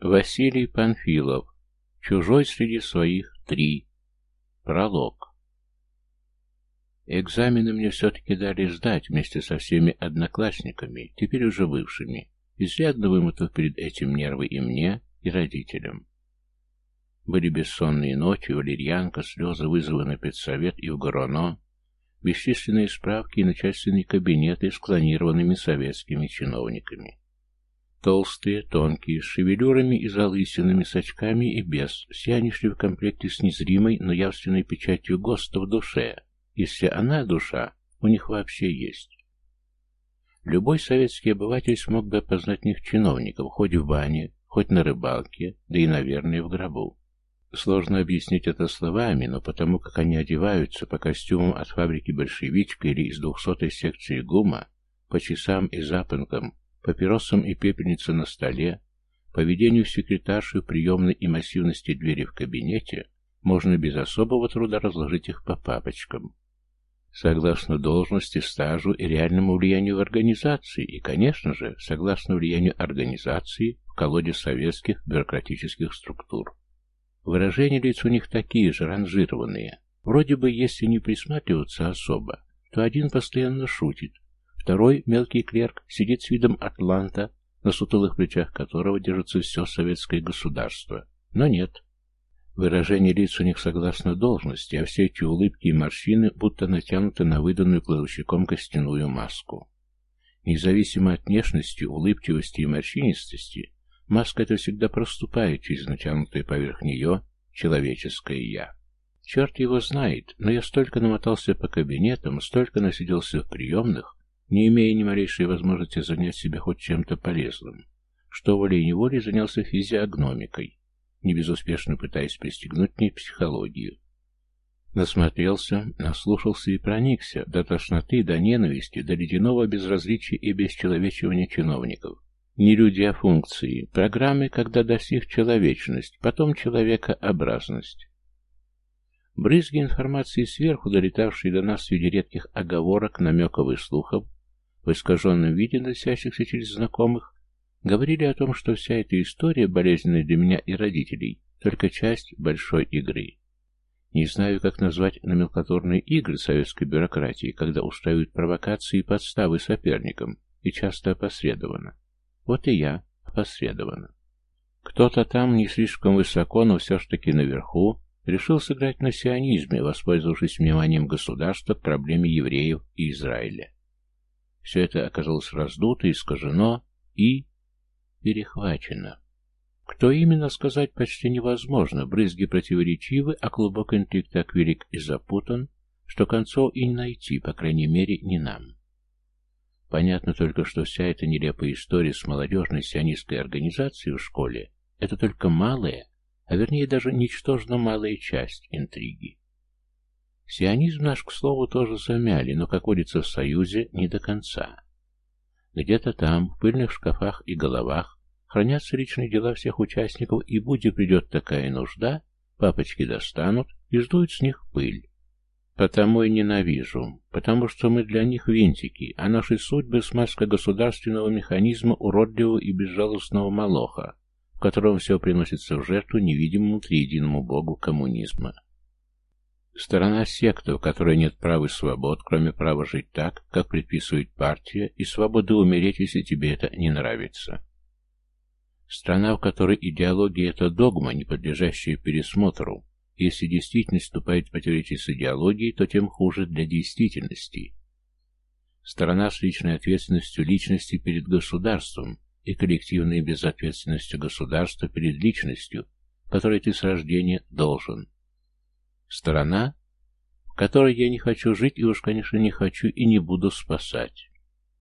Василий Панфилов. Чужой среди своих три. Пролог. Экзамены мне все-таки дали сдать вместе со всеми одноклассниками, теперь уже бывшими, изрядно вымотав перед этим нервы и мне, и родителям. Были бессонные ночи, валерьянка, слезы, вызовы на педсовет и в Гороно, бесчисленные справки и начальственные кабинеты с клонированными советскими чиновниками. Толстые, тонкие, с шевелюрами и залысинами, с очками и без, все они шли в комплекте с незримой, но явственной печатью ГОСТа в душе, если она, душа, у них вообще есть. Любой советский обыватель смог бы опознать в них чиновников, хоть в бане, хоть на рыбалке, да и, наверное, в гробу. Сложно объяснить это словами, но потому как они одеваются по костюмам от фабрики «Большевичка» или из двухсотой секции ГУМа, по часам и запонкам, папиросам и пепельнице на столе, поведению секретарши в приемной и массивности двери в кабинете, можно без особого труда разложить их по папочкам. Согласно должности, стажу и реальному влиянию в организации, и, конечно же, согласно влиянию организации в колоде советских бюрократических структур. Выражения лиц у них такие же, ранжированные. Вроде бы, если не присматриваться особо, то один постоянно шутит, Второй, мелкий клерк, сидит с видом атланта, на сутулых плечах которого держится все советское государство. Но нет. Выражение лиц у них согласно должности, а все эти улыбки и морщины будто натянуты на выданную кладовщиком костяную маску. Независимо от внешности, улыбчивости и морщинистости, маска эта всегда проступает через натянутое поверх нее человеческое «я». Черт его знает, но я столько намотался по кабинетам, столько насиделся в приемных, не имея ни малейшей возможности занять себя хоть чем-то полезным, что волей-неволей занялся физиогномикой, не безуспешно пытаясь пристегнуть мне психологию. Насмотрелся, наслушался и проникся до тошноты, до ненависти, до ледяного безразличия и бесчеловечивания чиновников. Не люди, а функции, программы, когда достиг человечность, потом человекообразность. Брызги информации сверху, долетавшие до нас в виде редких оговорок, намеков и слухов, в искаженном виде носящихся через знакомых, говорили о том, что вся эта история, болезненная для меня и родителей, только часть большой игры. Не знаю, как назвать номенклатурные игры советской бюрократии, когда устраивают провокации и подставы соперникам, и часто опосредованно. Вот и я опосредованно. Кто-то там не слишком высоко, но все ж таки наверху, решил сыграть на сионизме, воспользовавшись вниманием государства к проблеме евреев и Израиля. Все это оказалось раздуто, искажено и перехвачено. Кто именно, сказать почти невозможно, брызги противоречивы, а клубок интриг так велик и запутан, что концов и не найти, по крайней мере, не нам. Понятно только, что вся эта нелепая история с молодежной сионистской организацией в школе – это только малая, а вернее даже ничтожно малая часть интриги. Сионизм наш, к слову, тоже замяли, но, как водится в Союзе, не до конца. Где-то там, в пыльных шкафах и головах, хранятся личные дела всех участников, и будь придет такая нужда, папочки достанут и ждут с них пыль. Потому и ненавижу, потому что мы для них винтики, а наши судьбы смазка государственного механизма уродливого и безжалостного молоха, в котором все приносится в жертву невидимому триединому богу коммунизма. Сторона секты, у которой нет прав и свобод, кроме права жить так, как предписывает партия, и свободы умереть, если тебе это не нравится. Страна, в которой идеология – это догма, не подлежащая пересмотру. Если действительность вступает в противоречие с идеологией, то тем хуже для действительности. Страна с личной ответственностью личности перед государством и коллективной безответственностью государства перед личностью, которой ты с рождения должен – Сторона, в которой я не хочу жить и уж, конечно, не хочу и не буду спасать.